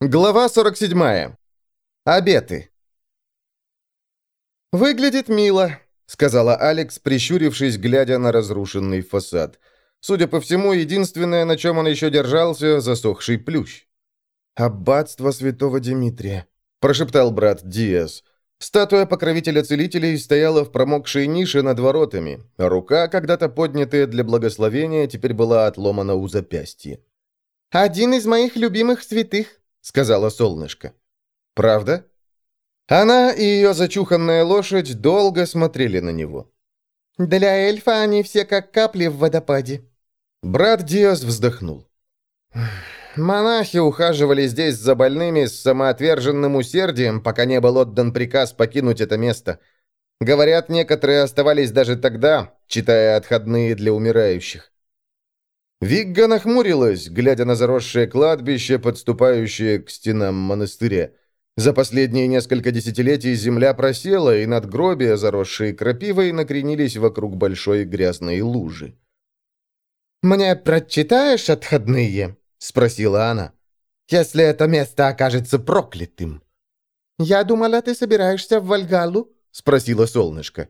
Глава 47. Обеты. «Выглядит мило», — сказала Алекс, прищурившись, глядя на разрушенный фасад. Судя по всему, единственное, на чем он еще держался, — засохший плющ. «Аббатство святого Дмитрия», — прошептал брат Диас. Статуя покровителя целителей стояла в промокшей нише над воротами, рука, когда-то поднятая для благословения, теперь была отломана у запястья. «Один из моих любимых святых», сказала солнышко. «Правда?» Она и ее зачуханная лошадь долго смотрели на него. «Для эльфа они все как капли в водопаде». Брат Диас вздохнул. Монахи ухаживали здесь за больными с самоотверженным усердием, пока не был отдан приказ покинуть это место. Говорят, некоторые оставались даже тогда, читая отходные для умирающих. Вигга нахмурилась, глядя на заросшее кладбище, подступающее к стенам монастыря. За последние несколько десятилетий земля просела, и надгробия, заросшие крапивой, накренились вокруг большой грязной лужи. «Мне прочитаешь отходные?» — спросила она. «Если это место окажется проклятым». «Я думала, ты собираешься в Вальгалу?» — спросила солнышко.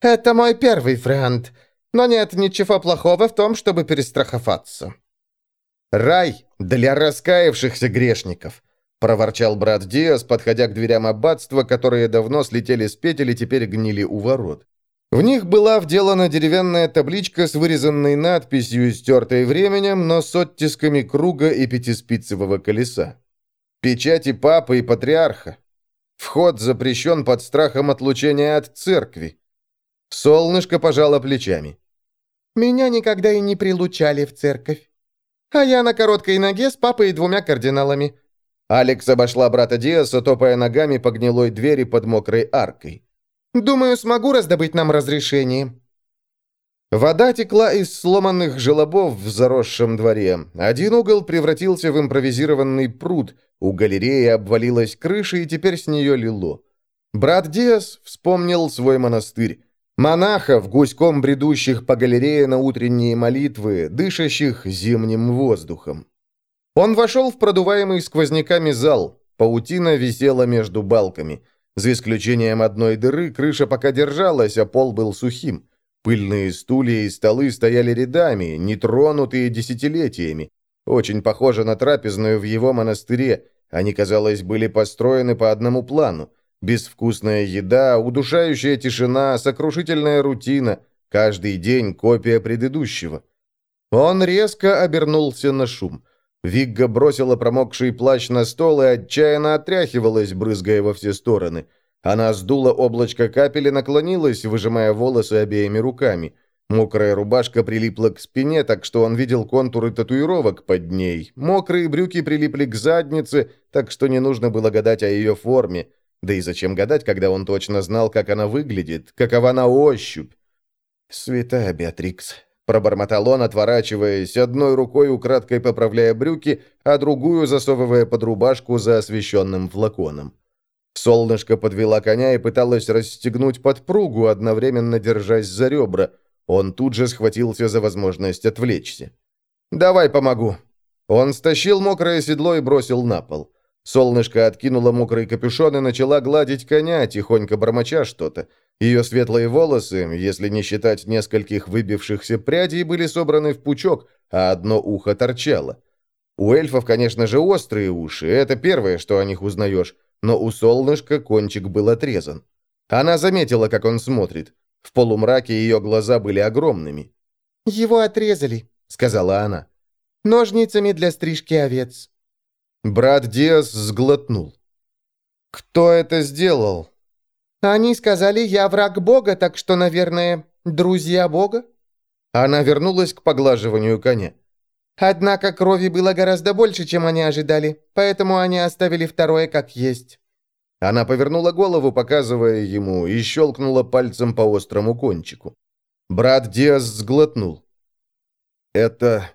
«Это мой первый франт. Но нет ничего плохого в том, чтобы перестраховаться». «Рай для раскаявшихся грешников», — проворчал брат Диас, подходя к дверям аббатства, которые давно слетели с петель и теперь гнили у ворот. В них была вделана деревянная табличка с вырезанной надписью, стертой временем, но с оттисками круга и пятиспицевого колеса. Печати папы и патриарха. Вход запрещен под страхом отлучения от церкви. Солнышко пожало плечами. Меня никогда и не прилучали в церковь. А я на короткой ноге с папой и двумя кардиналами». Алекс обошла брата Диаса, топая ногами по гнилой двери под мокрой аркой. «Думаю, смогу раздобыть нам разрешение». Вода текла из сломанных желобов в заросшем дворе. Один угол превратился в импровизированный пруд, у галереи обвалилась крыша, и теперь с нее лило. Брат Диас вспомнил свой монастырь. Монахов, гуськом бредущих по галерее на утренние молитвы, дышащих зимним воздухом. Он вошел в продуваемый сквозняками зал. Паутина висела между балками. За исключением одной дыры, крыша пока держалась, а пол был сухим. Пыльные стулья и столы стояли рядами, нетронутые десятилетиями. Очень похоже на трапезную в его монастыре. Они, казалось, были построены по одному плану. Безвкусная еда, удушающая тишина, сокрушительная рутина. Каждый день копия предыдущего. Он резко обернулся на шум. Вигга бросила промокший плащ на стол и отчаянно отряхивалась, брызгая во все стороны. Она сдула облачко капель и наклонилась, выжимая волосы обеими руками. Мокрая рубашка прилипла к спине, так что он видел контуры татуировок под ней. Мокрые брюки прилипли к заднице, так что не нужно было гадать о ее форме. Да и зачем гадать, когда он точно знал, как она выглядит, какова на ощупь? «Святая Беатрикс», — пробормотал он, отворачиваясь, одной рукой украдкой поправляя брюки, а другую засовывая под рубашку за освещенным флаконом. Солнышко подвела коня и пыталась расстегнуть подпругу, одновременно держась за ребра. Он тут же схватился за возможность отвлечься. «Давай помогу». Он стащил мокрое седло и бросил на пол. Солнышко откинуло мокрый капюшон и начала гладить коня, тихонько бормоча что-то. Ее светлые волосы, если не считать нескольких выбившихся прядей, были собраны в пучок, а одно ухо торчало. У эльфов, конечно же, острые уши, это первое, что о них узнаешь, но у солнышка кончик был отрезан. Она заметила, как он смотрит. В полумраке ее глаза были огромными. «Его отрезали», — сказала она. «Ножницами для стрижки овец». Брат Диас сглотнул. «Кто это сделал?» «Они сказали, я враг Бога, так что, наверное, друзья Бога?» Она вернулась к поглаживанию коня. «Однако крови было гораздо больше, чем они ожидали, поэтому они оставили второе как есть». Она повернула голову, показывая ему, и щелкнула пальцем по острому кончику. Брат Диас сглотнул. «Это...»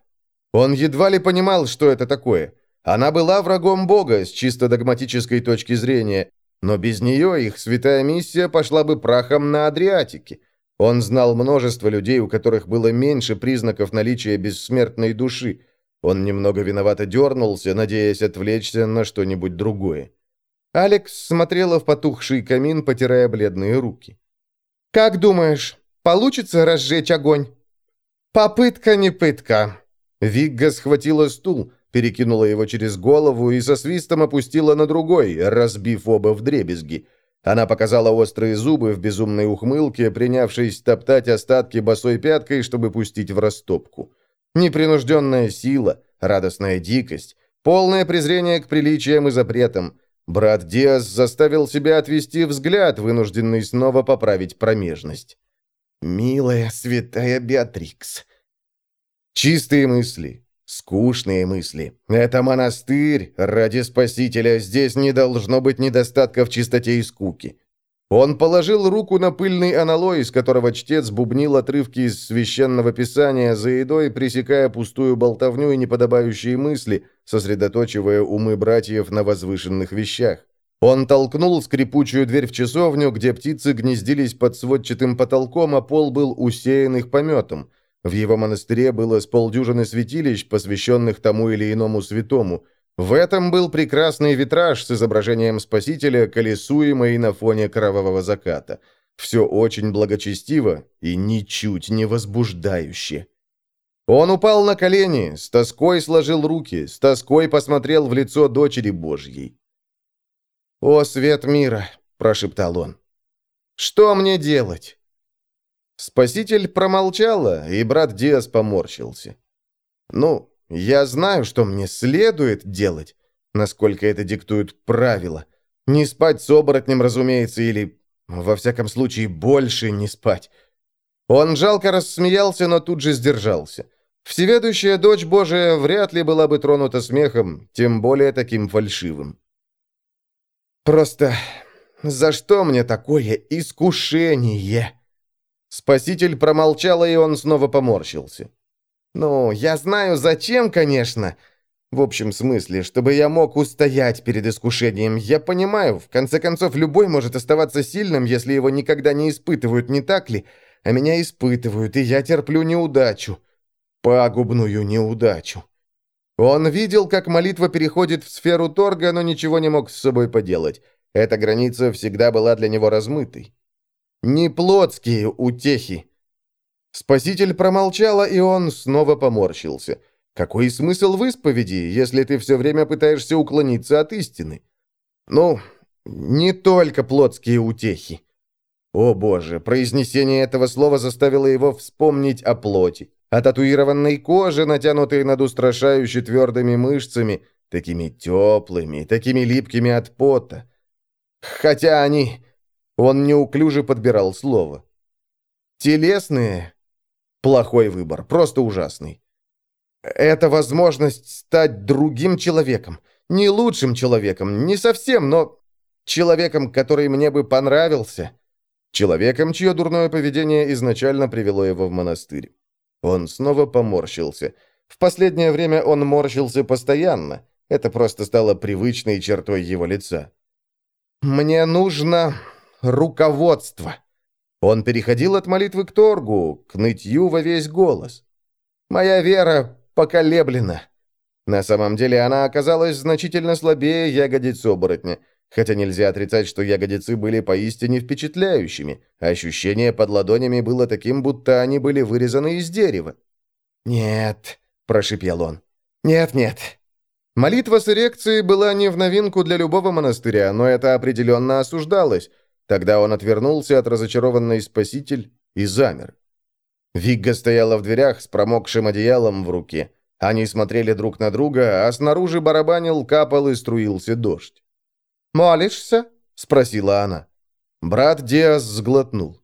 Он едва ли понимал, что это такое. Она была врагом Бога с чисто догматической точки зрения, но без нее их святая миссия пошла бы прахом на Адриатике. Он знал множество людей, у которых было меньше признаков наличия бессмертной души. Он немного виновато дернулся, надеясь отвлечься на что-нибудь другое. Алекс смотрела в потухший камин, потирая бледные руки. «Как думаешь, получится разжечь огонь?» «Попытка не пытка». Вигга схватила стул, перекинула его через голову и со свистом опустила на другой, разбив оба в дребезги. Она показала острые зубы в безумной ухмылке, принявшись топтать остатки босой пяткой, чтобы пустить в растопку. Непринужденная сила, радостная дикость, полное презрение к приличиям и запретам. Брат Диас заставил себя отвести взгляд, вынужденный снова поправить промежность. «Милая святая Беатрикс». Чистые мысли, скучные мысли. Это монастырь ради Спасителя. Здесь не должно быть недостатка в чистоте и скуке. Он положил руку на пыльный аналой, из которого чтец бубнил отрывки из священного писания за едой, пресекая пустую болтовню и неподобающие мысли, сосредоточивая умы братьев на возвышенных вещах. Он толкнул скрипучую дверь в часовню, где птицы гнездились под сводчатым потолком, а пол был усеян их пометом. В его монастыре было с полдюжины святилищ, посвященных тому или иному святому – в этом был прекрасный витраж с изображением Спасителя, колесуемый на фоне кровавого заката. Все очень благочестиво и ничуть не возбуждающе. Он упал на колени, с тоской сложил руки, с тоской посмотрел в лицо дочери Божьей. «О, свет мира!» – прошептал он. «Что мне делать?» Спаситель промолчала, и брат Диас поморщился. «Ну, я знаю, что мне следует делать, насколько это диктуют правила. Не спать с оборотнем, разумеется, или, во всяком случае, больше не спать. Он жалко рассмеялся, но тут же сдержался. Всеведущая дочь Божия вряд ли была бы тронута смехом, тем более таким фальшивым. «Просто за что мне такое искушение?» Спаситель промолчал, и он снова поморщился. «Ну, я знаю, зачем, конечно. В общем смысле, чтобы я мог устоять перед искушением. Я понимаю, в конце концов, любой может оставаться сильным, если его никогда не испытывают, не так ли? А меня испытывают, и я терплю неудачу. Пагубную неудачу». Он видел, как молитва переходит в сферу торга, но ничего не мог с собой поделать. Эта граница всегда была для него размытой. Не плотские утехи, Спаситель промолчала, и он снова поморщился. Какой смысл в исповеди, если ты все время пытаешься уклониться от истины? Ну, не только плотские утехи. О боже, произнесение этого слова заставило его вспомнить о плоти, о татуированной коже, натянутой над устрашающе твердыми мышцами, такими теплыми, такими липкими от пота. Хотя они... Он неуклюже подбирал слово. Телесные, Плохой выбор, просто ужасный. Это возможность стать другим человеком. Не лучшим человеком, не совсем, но человеком, который мне бы понравился. Человеком, чье дурное поведение изначально привело его в монастырь. Он снова поморщился. В последнее время он морщился постоянно. Это просто стало привычной чертой его лица. «Мне нужно руководство», он переходил от молитвы к торгу, к нытью во весь голос. «Моя вера поколеблена». На самом деле она оказалась значительно слабее ягодиц оборотня, хотя нельзя отрицать, что ягодицы были поистине впечатляющими, ощущение под ладонями было таким, будто они были вырезаны из дерева. «Нет», — прошипел он, — «нет-нет». Молитва с эрекцией была не в новинку для любого монастыря, но это определенно осуждалось, Тогда он отвернулся от разочарованной спаситель и замер. Вигга стояла в дверях с промокшим одеялом в руке. Они смотрели друг на друга, а снаружи барабанил, капал и струился дождь. «Молишься?» — спросила она. Брат Диас сглотнул.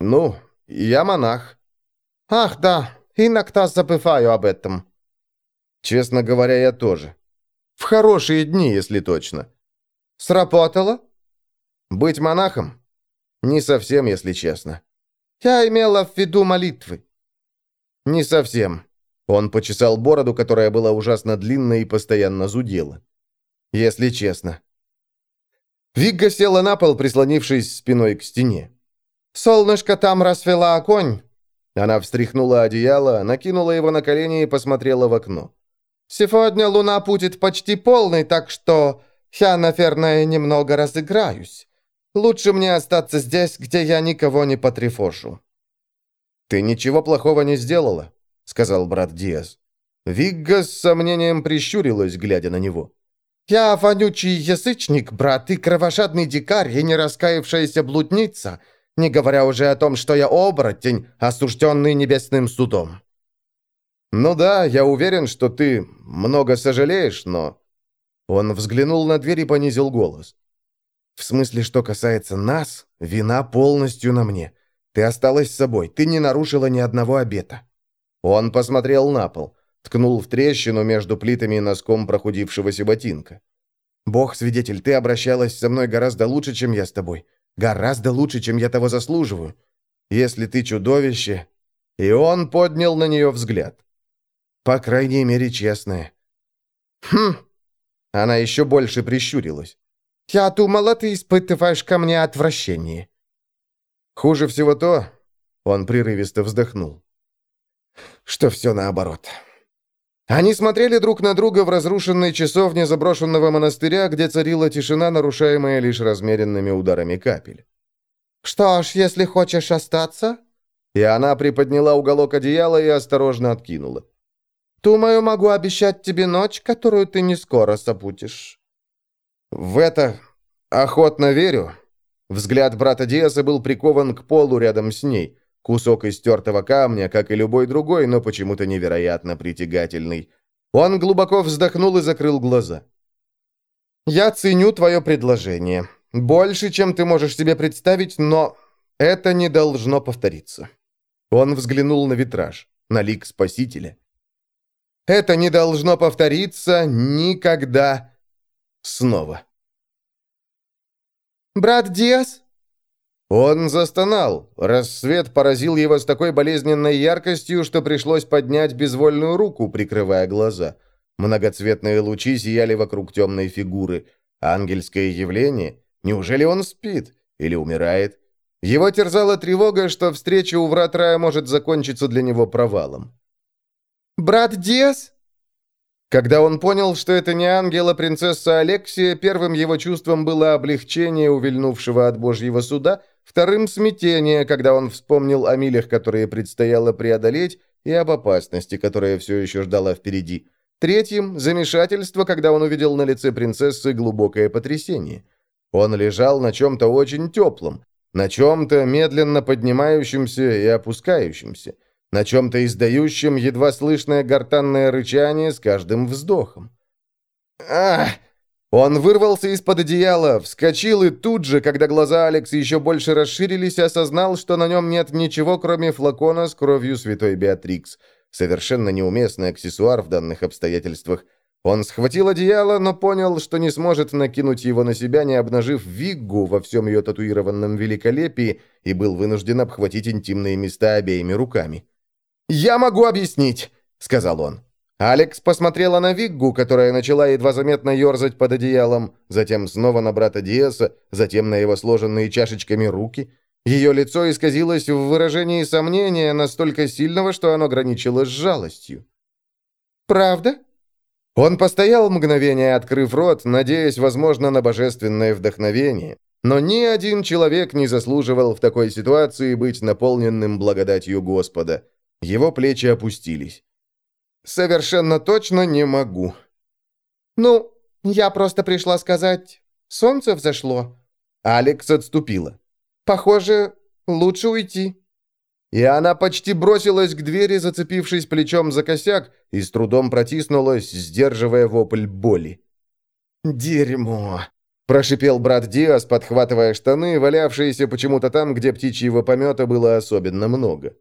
«Ну, я монах». «Ах, да, иногда забываю об этом». «Честно говоря, я тоже. В хорошие дни, если точно». «Сработало?» Быть монахом? Не совсем, если честно. Я имела в виду молитвы. Не совсем. Он почесал бороду, которая была ужасно длинной и постоянно зудела. Если честно. Вигга села на пол, прислонившись спиной к стене. «Солнышко там расцвела огонь!» Она встряхнула одеяло, накинула его на колени и посмотрела в окно. Сегодня луна будет почти полной, так что я, наверное, немного разыграюсь. Лучше мне остаться здесь, где я никого не потревожу». «Ты ничего плохого не сделала», — сказал брат Диас. Вигга с сомнением прищурилась, глядя на него. «Я вонючий язычник, брат, и кровожадный дикарь, и не раскаявшаяся блудница, не говоря уже о том, что я оборотень, осужденный небесным судом». «Ну да, я уверен, что ты много сожалеешь, но...» Он взглянул на дверь и понизил голос. «В смысле, что касается нас, вина полностью на мне. Ты осталась с собой, ты не нарушила ни одного обета». Он посмотрел на пол ткнул в трещину между плитами носком прохудившегося ботинка. «Бог свидетель, ты обращалась со мной гораздо лучше, чем я с тобой. Гораздо лучше, чем я того заслуживаю. Если ты чудовище...» И он поднял на нее взгляд. «По крайней мере, честная». «Хм!» Она еще больше прищурилась. «Я думала, ты испытываешь ко мне отвращение». «Хуже всего то...» Он прерывисто вздохнул. «Что все наоборот». Они смотрели друг на друга в разрушенной часовне заброшенного монастыря, где царила тишина, нарушаемая лишь размеренными ударами капель. «Что ж, если хочешь остаться?» И она приподняла уголок одеяла и осторожно откинула. «Думаю, могу обещать тебе ночь, которую ты не скоро забудешь». «В это охотно верю». Взгляд брата Диаса был прикован к полу рядом с ней. Кусок истертого камня, как и любой другой, но почему-то невероятно притягательный. Он глубоко вздохнул и закрыл глаза. «Я ценю твое предложение. Больше, чем ты можешь себе представить, но это не должно повториться». Он взглянул на витраж, на лик Спасителя. «Это не должно повториться никогда снова». «Брат Диас?» Он застонал. Рассвет поразил его с такой болезненной яркостью, что пришлось поднять безвольную руку, прикрывая глаза. Многоцветные лучи сияли вокруг темной фигуры. Ангельское явление? Неужели он спит? Или умирает? Его терзала тревога, что встреча у врат рая может закончиться для него провалом. «Брат Диас?» Когда он понял, что это не ангел, а принцесса Алексия, первым его чувством было облегчение увильнувшего от Божьего суда — Вторым — смятение, когда он вспомнил о милях, которые предстояло преодолеть, и об опасности, которая все еще ждала впереди. Третьим — замешательство, когда он увидел на лице принцессы глубокое потрясение. Он лежал на чем-то очень теплом, на чем-то медленно поднимающемся и опускающемся, на чем-то издающем едва слышное гортанное рычание с каждым вздохом. «Ах!» Он вырвался из-под одеяла, вскочил и тут же, когда глаза Алекса еще больше расширились, осознал, что на нем нет ничего, кроме флакона с кровью святой Беатрикс. Совершенно неуместный аксессуар в данных обстоятельствах. Он схватил одеяло, но понял, что не сможет накинуть его на себя, не обнажив Виггу во всем ее татуированном великолепии, и был вынужден обхватить интимные места обеими руками. «Я могу объяснить», — сказал он. Алекс посмотрела на Виггу, которая начала едва заметно ерзать под одеялом, затем снова на брата Диаса, затем на его сложенные чашечками руки. Ее лицо исказилось в выражении сомнения, настолько сильного, что оно граничило с жалостью. «Правда?» Он постоял мгновение, открыв рот, надеясь, возможно, на божественное вдохновение. Но ни один человек не заслуживал в такой ситуации быть наполненным благодатью Господа. Его плечи опустились. «Совершенно точно не могу». «Ну, я просто пришла сказать, солнце взошло». Алекс отступила. «Похоже, лучше уйти». И она почти бросилась к двери, зацепившись плечом за косяк, и с трудом протиснулась, сдерживая вопль боли. «Дерьмо!» – прошипел брат Диас, подхватывая штаны, валявшиеся почему-то там, где птичьего помета было особенно много.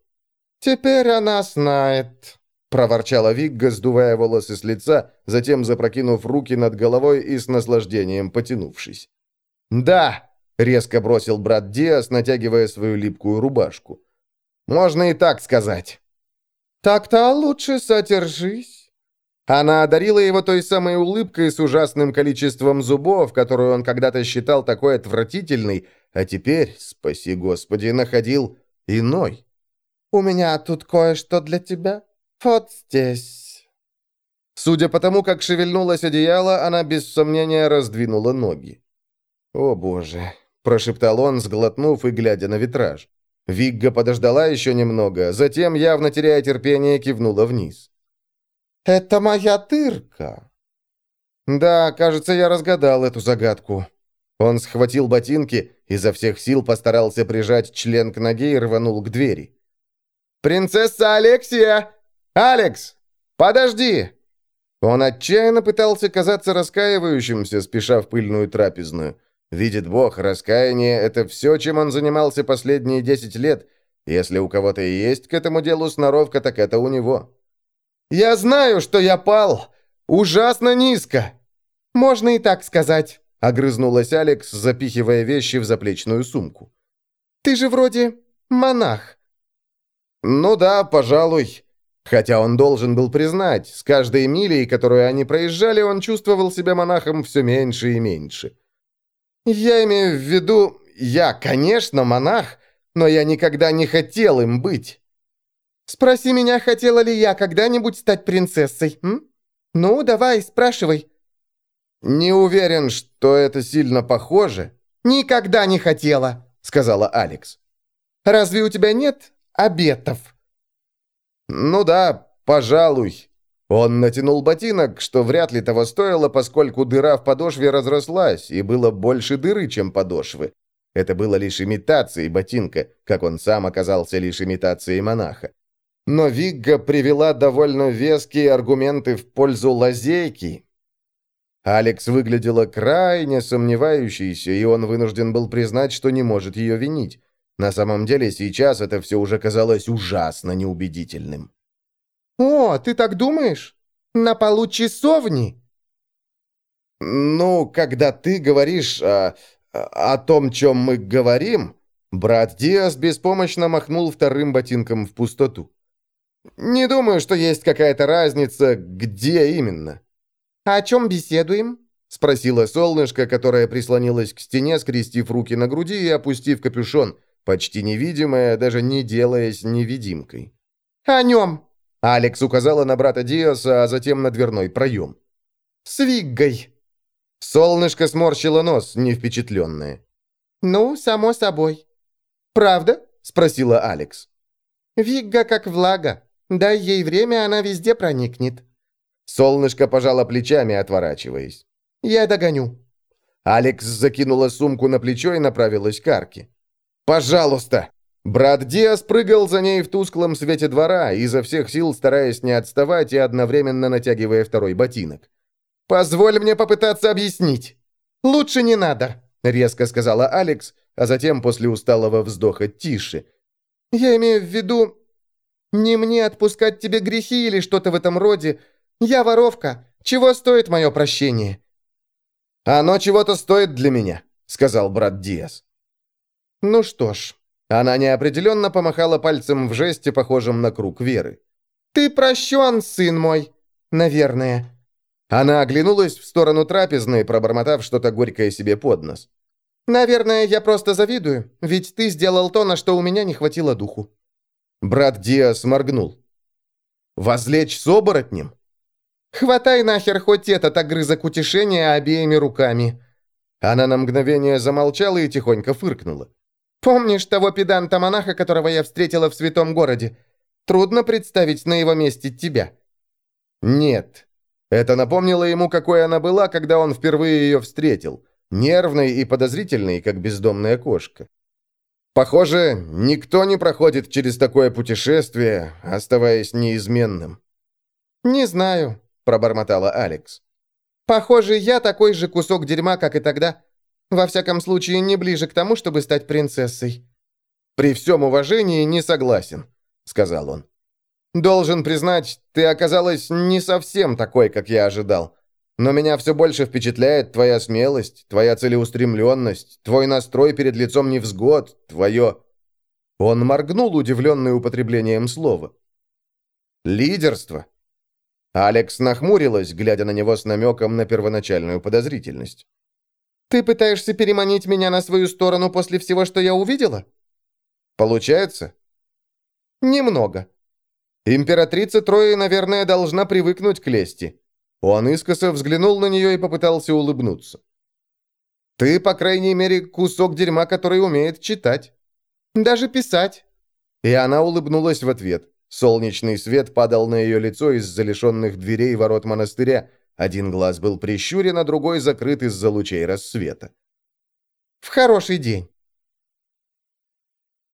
«Теперь она знает», проворчала Вигга, сдувая волосы с лица, затем запрокинув руки над головой и с наслаждением потянувшись. «Да!» — резко бросил брат Диас, натягивая свою липкую рубашку. «Можно и так сказать». «Так-то лучше содержись». Она одарила его той самой улыбкой с ужасным количеством зубов, которую он когда-то считал такой отвратительной, а теперь, спаси Господи, находил иной. «У меня тут кое-что для тебя», «Вот здесь». Судя по тому, как шевельнулось одеяло, она без сомнения раздвинула ноги. «О, боже!» – прошептал он, сглотнув и глядя на витраж. Вигга подождала еще немного, затем, явно теряя терпение, кивнула вниз. «Это моя тырка!» «Да, кажется, я разгадал эту загадку». Он схватил ботинки, изо всех сил постарался прижать член к ноге и рванул к двери. «Принцесса Алексия! Алекс! Подожди!» Он отчаянно пытался казаться раскаивающимся, спеша в пыльную трапезную. Видит Бог, раскаяние — это все, чем он занимался последние десять лет. Если у кого-то и есть к этому делу сноровка, так это у него. «Я знаю, что я пал! Ужасно низко!» «Можно и так сказать», — огрызнулась Алекс, запихивая вещи в заплечную сумку. «Ты же вроде монах». «Ну да, пожалуй». Хотя он должен был признать, с каждой милей, которую они проезжали, он чувствовал себя монахом все меньше и меньше. «Я имею в виду, я, конечно, монах, но я никогда не хотел им быть». «Спроси меня, хотела ли я когда-нибудь стать принцессой, м? Ну, давай, спрашивай». «Не уверен, что это сильно похоже». «Никогда не хотела», — сказала Алекс. «Разве у тебя нет обетов?» «Ну да, пожалуй». Он натянул ботинок, что вряд ли того стоило, поскольку дыра в подошве разрослась, и было больше дыры, чем подошвы. Это было лишь имитацией ботинка, как он сам оказался лишь имитацией монаха. Но Вигга привела довольно веские аргументы в пользу лазейки. Алекс выглядела крайне сомневающейся, и он вынужден был признать, что не может ее винить. На самом деле сейчас это все уже казалось ужасно неубедительным. «О, ты так думаешь? На полу часовни?» «Ну, когда ты говоришь о, о том, чем мы говорим...» Брат Диас беспомощно махнул вторым ботинком в пустоту. «Не думаю, что есть какая-то разница, где именно». «О чем беседуем?» — спросила солнышко, которое прислонилось к стене, скрестив руки на груди и опустив капюшон, почти невидимая, даже не делаясь невидимкой. «О нем!» — Алекс указала на брата Диаса, а затем на дверной проем. «С Виггой!» Солнышко сморщило нос, не впечатленное. «Ну, само собой». «Правда?» — спросила Алекс. «Вигга как влага. Дай ей время, она везде проникнет». Солнышко пожало плечами, отворачиваясь. «Я догоню». Алекс закинула сумку на плечо и направилась к арке. «Пожалуйста!» Брат Диас прыгал за ней в тусклом свете двора, изо всех сил стараясь не отставать и одновременно натягивая второй ботинок. «Позволь мне попытаться объяснить». «Лучше не надо», — резко сказала Алекс, а затем после усталого вздоха тише. «Я имею в виду, не мне отпускать тебе грехи или что-то в этом роде. Я воровка. Чего стоит мое прощение?» «Оно чего-то стоит для меня», — сказал брат Диас. «Ну что ж». Она неопределенно помахала пальцем в жесте, похожем на круг веры. «Ты прощен, сын мой. Наверное». Она оглянулась в сторону трапезной, пробормотав что-то горькое себе под нос. «Наверное, я просто завидую, ведь ты сделал то, на что у меня не хватило духу». Брат Диас моргнул. «Возлечь с оборотнем?» «Хватай нахер хоть этот огрызок утешения обеими руками». Она на мгновение замолчала и тихонько фыркнула. Помнишь того педанта-монаха, которого я встретила в святом городе? Трудно представить на его месте тебя». «Нет». Это напомнило ему, какой она была, когда он впервые ее встретил. Нервной и подозрительной, как бездомная кошка. Похоже, никто не проходит через такое путешествие, оставаясь неизменным. «Не знаю», — пробормотала Алекс. «Похоже, я такой же кусок дерьма, как и тогда. Во всяком случае, не ближе к тому, чтобы стать принцессой». «При всем уважении не согласен», — сказал он. «Должен признать, ты оказалась не совсем такой, как я ожидал. Но меня все больше впечатляет твоя смелость, твоя целеустремленность, твой настрой перед лицом невзгод, твое...» Он моргнул, удивленный употреблением слова. «Лидерство». Алекс нахмурилась, глядя на него с намеком на первоначальную подозрительность. Ты пытаешься переманить меня на свою сторону после всего, что я увидела? Получается? Немного. Императрица Трои, наверное, должна привыкнуть к лести. Он искоса взглянул на нее и попытался улыбнуться. «Ты, по крайней мере, кусок дерьма, который умеет читать. Даже писать». И она улыбнулась в ответ. Солнечный свет падал на ее лицо из-за лишенных дверей ворот монастыря. Один глаз был прищурен, а другой закрыт из-за лучей рассвета. «В хороший день».